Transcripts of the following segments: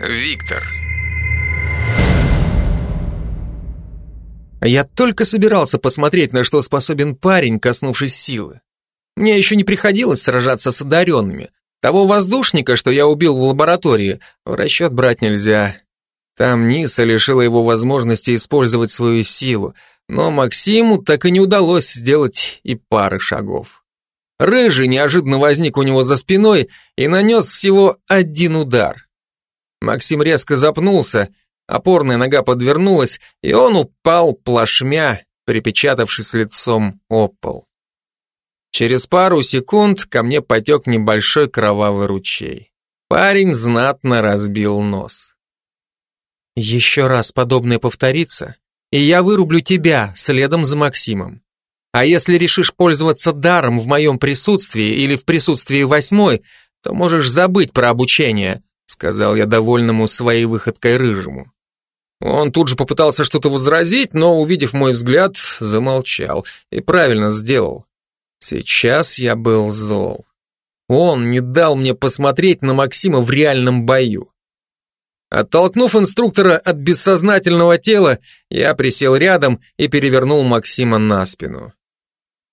Виктор. Я только собирался посмотреть, на что способен парень, коснувшись силы. Мне еще не приходилось сражаться с одаренными. Того воздушника, что я убил в лаборатории, в расчет брать нельзя. Там Ниса лишила его возможности использовать свою силу, но Максиму так и не удалось сделать и пары шагов. Рыжий неожиданно возник у него за спиной и нанес всего один удар. Максим резко запнулся, опорная нога подвернулась, и он упал плашмя, припечатавшись лицом о пол. Через пару секунд ко мне потек небольшой кровавый ручей. Парень знатно разбил нос. Еще раз подобное повторится, и я вырублю тебя следом за Максимом. А если решишь пользоваться даром в моем присутствии или в присутствии восьмой, то можешь забыть про обучение, сказал я довольному своей выходкой рыжему. Он тут же попытался что-то возразить, но, увидев мой взгляд, замолчал. И правильно сделал. Сейчас я был зол. Он не дал мне посмотреть на Максима в реальном бою. Оттолкнув инструктора от бессознательного тела, я присел рядом и перевернул Максима на спину.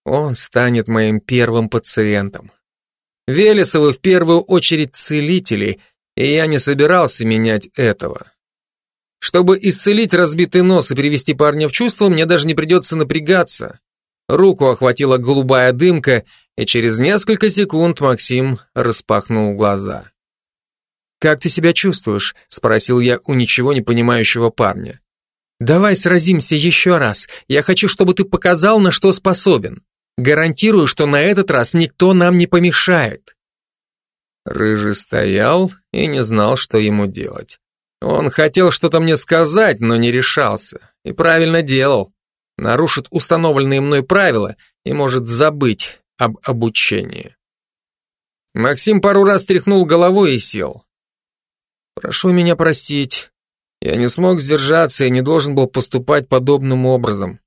Он станет моим первым пациентом. Велесовы в первую очередь целители, и я не собирался менять этого. Чтобы исцелить разбитый нос и привести парня в чувство, мне даже не придется напрягаться. Руку охватила голубая дымка, и через несколько секунд Максим распахнул глаза. «Как ты себя чувствуешь?» — спросил я у ничего не понимающего парня. «Давай сразимся еще раз. Я хочу, чтобы ты показал, на что способен. Гарантирую, что на этот раз никто нам не помешает». Рыжий стоял и не знал, что ему делать. Он хотел что-то мне сказать, но не решался. И правильно делал. Нарушит установленные мной правила и может забыть об обучении. Максим пару раз тряхнул головой и сел. «Прошу меня простить. Я не смог сдержаться и не должен был поступать подобным образом.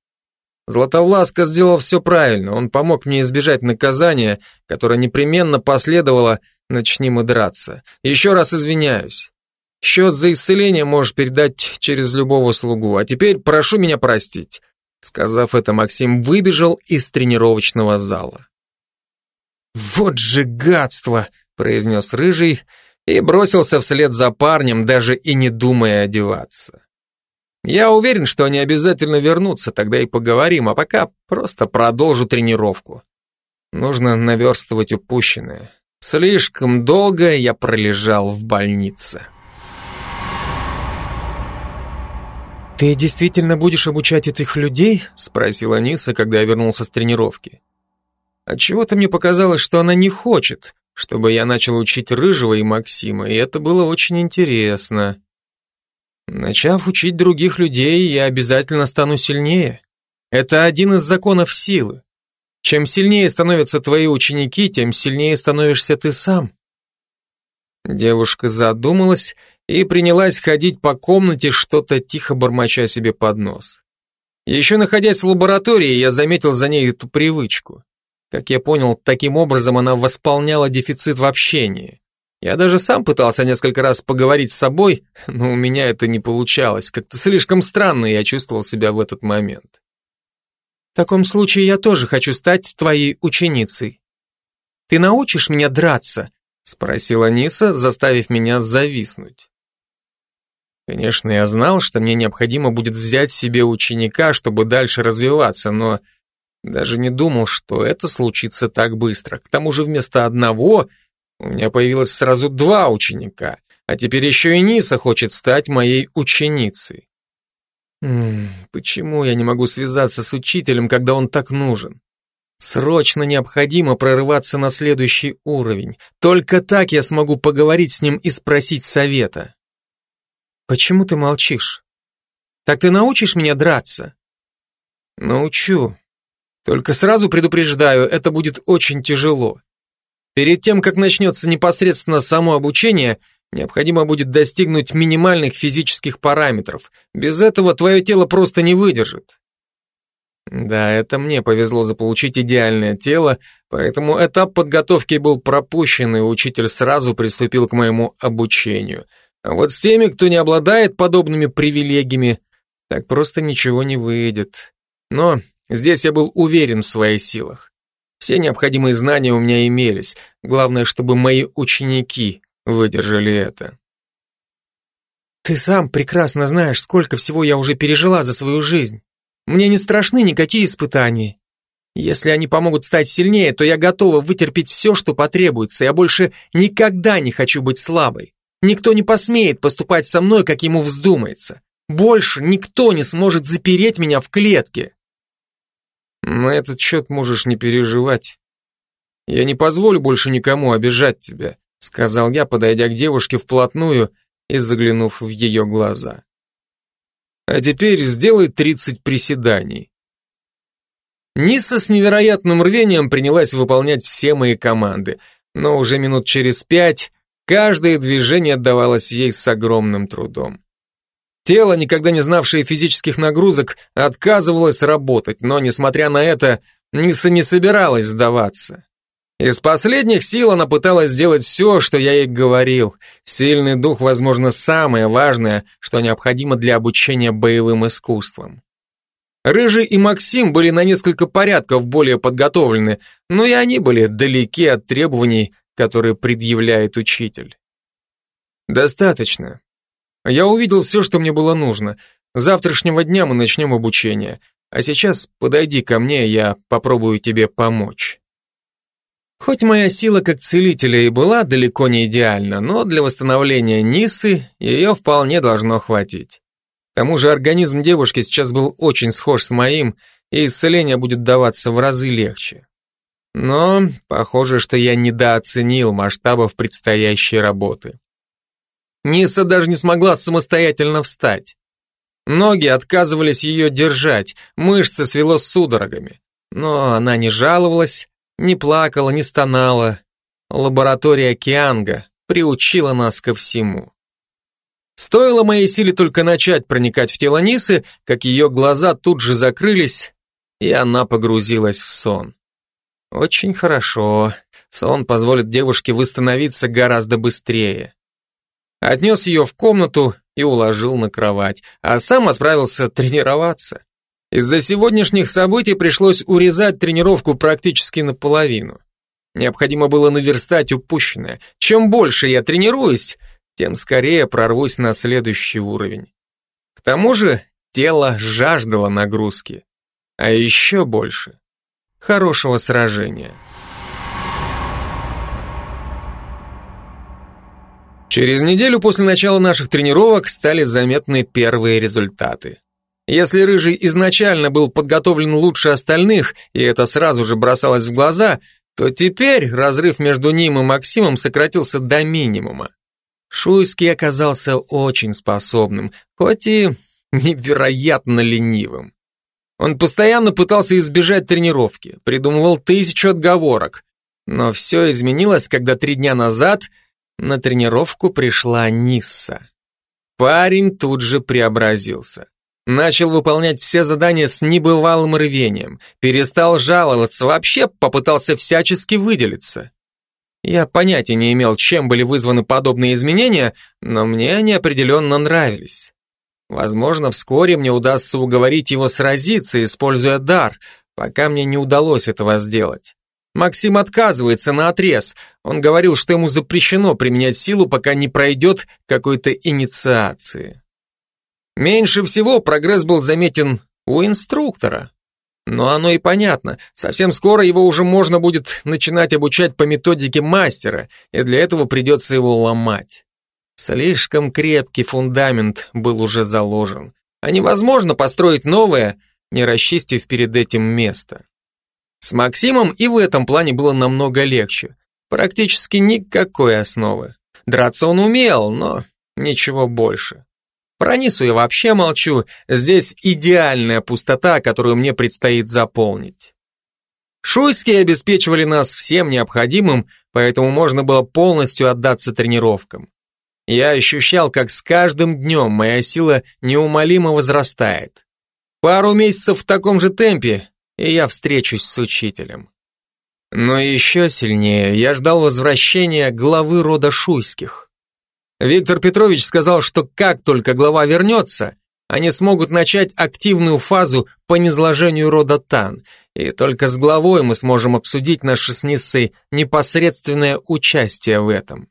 Златовласка сделал все правильно. Он помог мне избежать наказания, которое непременно последовало, начни мы драться. Еще раз извиняюсь. Счет за исцеление можешь передать через любого слугу, а теперь прошу меня простить». Сказав это, Максим выбежал из тренировочного зала. «Вот же гадство!» — произнес Рыжий и бросился вслед за парнем, даже и не думая одеваться. Я уверен, что они обязательно вернутся, тогда и поговорим, а пока просто продолжу тренировку. Нужно наверстывать упущенное. Слишком долго я пролежал в больнице. «Ты действительно будешь обучать этих людей?» — спросила Ниса, когда я вернулся с тренировки. Отчего-то мне показалось, что она не хочет, чтобы я начал учить Рыжего и Максима, и это было очень интересно. Начав учить других людей, я обязательно стану сильнее. Это один из законов силы. Чем сильнее становятся твои ученики, тем сильнее становишься ты сам. Девушка задумалась и принялась ходить по комнате, что-то тихо бормоча себе под нос. Еще находясь в лаборатории, я заметил за ней эту привычку. Как я понял, таким образом она восполняла дефицит в общении. Я даже сам пытался несколько раз поговорить с собой, но у меня это не получалось. Как-то слишком странно я чувствовал себя в этот момент. Таком случае я тоже хочу стать твоей ученицей. Ты научишь меня драться? Спросила Ниса, заставив меня зависнуть. Конечно, я знал, что мне необходимо будет взять себе ученика, чтобы дальше развиваться, но даже не думал, что это случится так быстро. К тому же вместо одного у меня появилось сразу два ученика, а теперь еще и Ниса хочет стать моей ученицей. Почему я не могу связаться с учителем, когда он так нужен? Срочно необходимо прорываться на следующий уровень. Только так я смогу поговорить с ним и спросить совета. Почему ты молчишь? Так ты научишь меня драться? Научу. Только сразу предупреждаю, это будет очень тяжело. Перед тем, как начнется непосредственно само обучение, необходимо будет достигнуть минимальных физических параметров. Без этого твое тело просто не выдержит. Да, это мне повезло заполучить идеальное тело, поэтому этап подготовки был пропущен, и учитель сразу приступил к моему обучению – А вот с теми, кто не обладает подобными привилегиями, так просто ничего не выйдет. Но здесь я был уверен в своих силах. Все необходимые знания у меня имелись. Главное, чтобы мои ученики выдержали это. Ты сам прекрасно знаешь, сколько всего я уже пережила за свою жизнь. Мне не страшны никакие испытания. Если они помогут стать сильнее, то я готова вытерпеть все, что потребуется. Я больше никогда не хочу быть слабой. Никто не посмеет поступать со мной, как ему вздумается. Больше никто не сможет запереть меня в клетке. На этот счет можешь не переживать. Я не позволю больше никому обижать тебя, сказал я, подойдя к девушке вплотную и заглянув в ее глаза. А теперь сделай 30 приседаний. Ниса с невероятным рвением принялась выполнять все мои команды, но уже минут через пять каждое движение отдавалось ей с огромным трудом. Тело, никогда не знавшее физических нагрузок, отказывалось работать, но, несмотря на это, Ниса не собиралась сдаваться. Из последних сил она пыталась сделать все, что я ей говорил. Сильный дух, возможно, самое важное, что необходимо для обучения боевым искусствам. Рыжий и Максим были на несколько порядков более подготовлены, но и они были далеки от требований, которые предъявляет учитель. Достаточно. Я увидел все, что мне было нужно. С завтрашнего дня мы начнем обучение. А сейчас подойди ко мне, я попробую тебе помочь. Хоть моя сила как целителя и была далеко не идеальна, но для восстановления Нисы ее вполне должно хватить. К тому же организм девушки сейчас был очень схож с моим, и исцеление будет даваться в разы легче. Но похоже, что я недооценил масштабов предстоящей работы. Ниса даже не смогла самостоятельно встать. Ноги отказывались ее держать, мышцы свело судорогами. Но она не жаловалась, не плакала, не стонала. Лаборатория Кианга приучила нас ко всему. Стоило моей силе только начать проникать в тело Нисы, как ее глаза тут же закрылись, и она погрузилась в сон. Очень хорошо. Сон позволит девушке восстановиться гораздо быстрее. Отнес ее в комнату и уложил на кровать, а сам отправился тренироваться. Из-за сегодняшних событий пришлось урезать тренировку практически наполовину. Необходимо было наверстать упущенное. Чем больше я тренируюсь, тем скорее прорвусь на следующий уровень. К тому же тело жаждало нагрузки, а еще больше – хорошего сражения. Через неделю после начала наших тренировок стали заметны первые результаты. Если Рыжий изначально был подготовлен лучше остальных, и это сразу же бросалось в глаза, то теперь разрыв между ним и Максимом сократился до минимума. Шуйский оказался очень способным, хоть и невероятно ленивым. Он постоянно пытался избежать тренировки, придумывал тысячу отговорок, но все изменилось, когда три дня назад на тренировку пришла Нисса. Парень тут же преобразился. Начал выполнять все задания с небывалым рвением, перестал жаловаться, вообще попытался всячески выделиться. Я понятия не имел, чем были вызваны подобные изменения, но мне они определенно нравились. Возможно, вскоре мне удастся уговорить его сразиться, используя дар, пока мне не удалось этого сделать. Максим отказывается на отрез. Он говорил, что ему запрещено применять силу, пока не пройдет какой-то инициации. Меньше всего прогресс был заметен у инструктора. Но оно и понятно. Совсем скоро его уже можно будет начинать обучать по методике мастера, и для этого придется его ломать. Слишком крепкий фундамент был уже заложен. А невозможно построить новое, не расчистив перед этим место. С Максимом и в этом плане было намного легче. Практически никакой основы. Драться он умел, но ничего больше. Про Нису я вообще молчу, здесь идеальная пустота, которую мне предстоит заполнить. Шуйские обеспечивали нас всем необходимым, поэтому можно было полностью отдаться тренировкам. Я ощущал, как с каждым днем моя сила неумолимо возрастает. Пару месяцев в таком же темпе, и я встречусь с учителем. Но еще сильнее я ждал возвращения главы рода Шуйских. Виктор Петрович сказал, что как только глава вернется, они смогут начать активную фазу по низложению рода Тан, и только с главой мы сможем обсудить наше с Ниссой непосредственное участие в этом.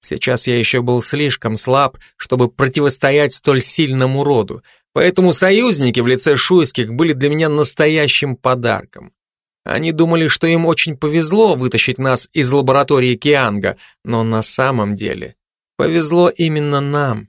Сейчас я еще был слишком слаб, чтобы противостоять столь сильному роду, поэтому союзники в лице шуйских были для меня настоящим подарком. Они думали, что им очень повезло вытащить нас из лаборатории Кианга, но на самом деле повезло именно нам.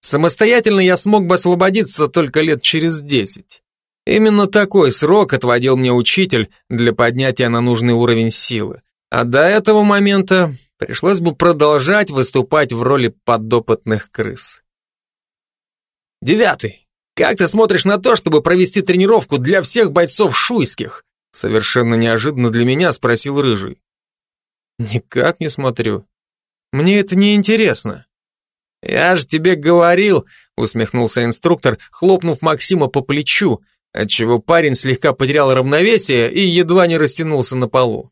Самостоятельно я смог бы освободиться только лет через десять. Именно такой срок отводил мне учитель для поднятия на нужный уровень силы. А до этого момента пришлось бы продолжать выступать в роли подопытных крыс. Девятый. Как ты смотришь на то, чтобы провести тренировку для всех бойцов шуйских? Совершенно неожиданно для меня спросил Рыжий. Никак не смотрю. Мне это не интересно. Я же тебе говорил, усмехнулся инструктор, хлопнув Максима по плечу, отчего парень слегка потерял равновесие и едва не растянулся на полу.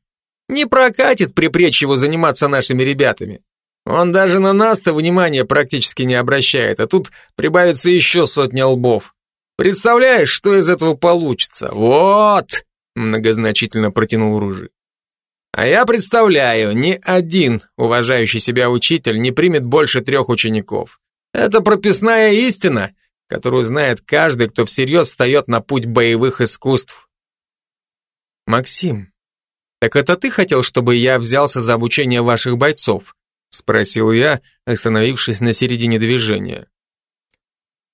Не прокатит припречь его заниматься нашими ребятами. Он даже на нас-то внимания практически не обращает, а тут прибавится еще сотня лбов. Представляешь, что из этого получится? Вот!» Многозначительно протянул Ружи. «А я представляю, ни один уважающий себя учитель не примет больше трех учеников. Это прописная истина, которую знает каждый, кто всерьез встает на путь боевых искусств». «Максим, «Так это ты хотел, чтобы я взялся за обучение ваших бойцов?» спросил я, остановившись на середине движения.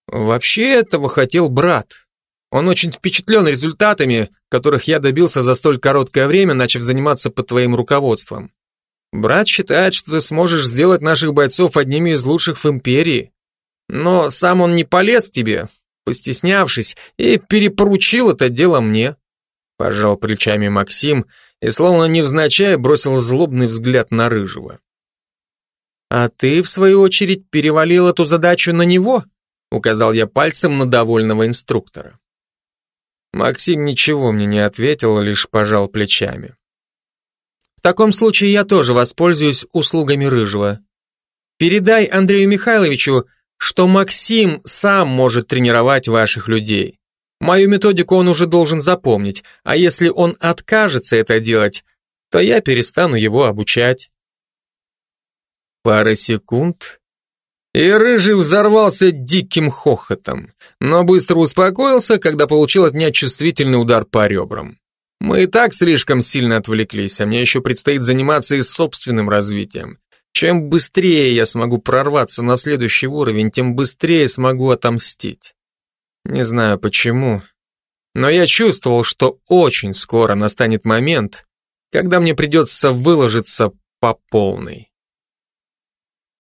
«Вообще этого хотел брат. Он очень впечатлен результатами, которых я добился за столь короткое время, начав заниматься под твоим руководством. Брат считает, что ты сможешь сделать наших бойцов одними из лучших в империи. Но сам он не полез к тебе, постеснявшись, и перепоручил это дело мне». Пожал плечами Максим, и словно невзначай бросил злобный взгляд на Рыжего. «А ты, в свою очередь, перевалил эту задачу на него?» указал я пальцем на довольного инструктора. Максим ничего мне не ответил, лишь пожал плечами. «В таком случае я тоже воспользуюсь услугами Рыжего. Передай Андрею Михайловичу, что Максим сам может тренировать ваших людей. Мою методику он уже должен запомнить, а если он откажется это делать, то я перестану его обучать. Пара секунд, и Рыжий взорвался диким хохотом, но быстро успокоился, когда получил от меня чувствительный удар по ребрам. Мы и так слишком сильно отвлеклись, а мне еще предстоит заниматься и собственным развитием. Чем быстрее я смогу прорваться на следующий уровень, тем быстрее смогу отомстить. Не знаю почему, но я чувствовал, что очень скоро настанет момент, когда мне придется выложиться по полной.